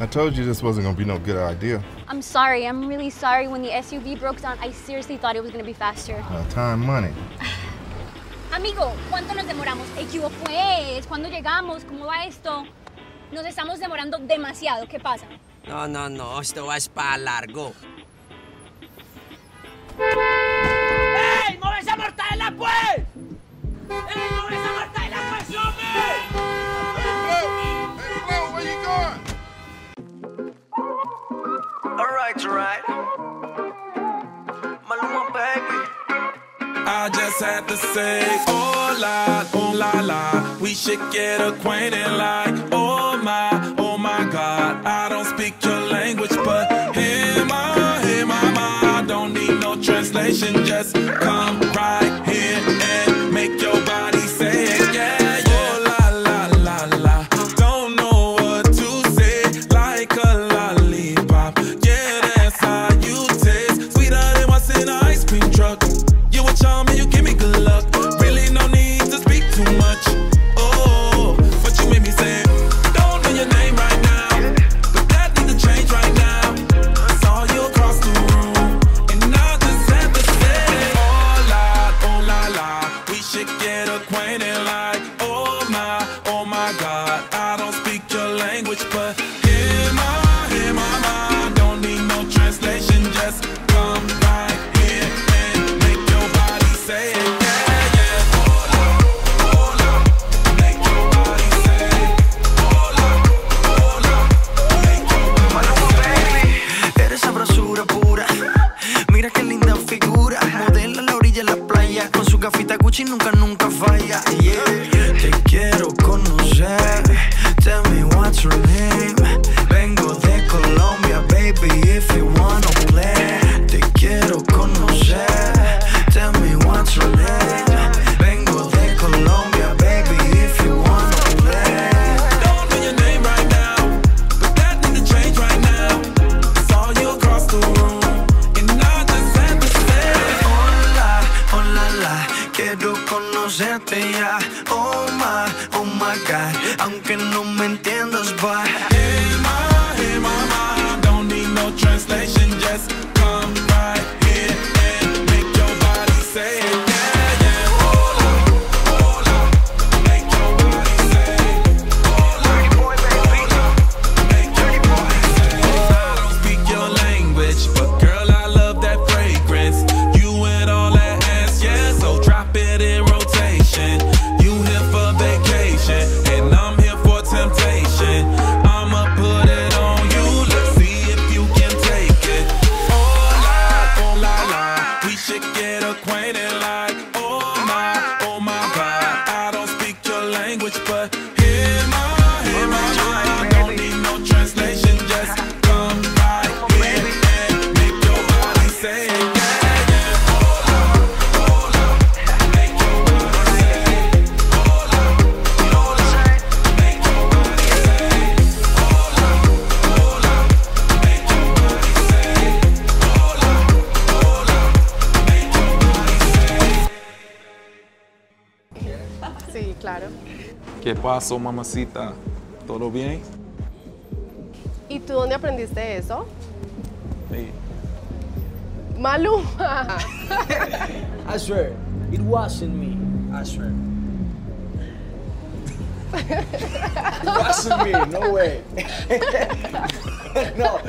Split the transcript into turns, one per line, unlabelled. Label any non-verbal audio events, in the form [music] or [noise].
I told you this wasn't gonna be no good idea.
I'm sorry, I'm really sorry. When the SUV broke down, I seriously thought it was gonna be faster.
Uh, time, money. [sighs]
Amigo, ¿cuánto nos demoramos? Equivo pues, ¿cuándo llegamos? ¿Cómo va esto? Nos estamos demorando demasiado, ¿qué pasa?
No, no, no, esto va es para largo.
¡Ey! ¡Móvese a mortadela, pues!
Maluma, baby.
I just had to say, oh la, oh la la, we should get acquainted like, oh my, oh my God, I don't speak your language, but hear my, hear my, my, I don't need no translation, just come.
language, but. Gafita Gucci nunca, nunca falla. Te quiero conocer. Tell me what's your name. Vengo de Colombia. presente ya. Oh.
get acquainted like
Sí, claro.
¿Qué pasó, mamacita? ¿Todo bien?
¿Y tú dónde aprendiste eso?
malu
Maluma! [laughs]
I swear, it wasn't me. I swear. [laughs] it wasn't me, no way. [laughs] no,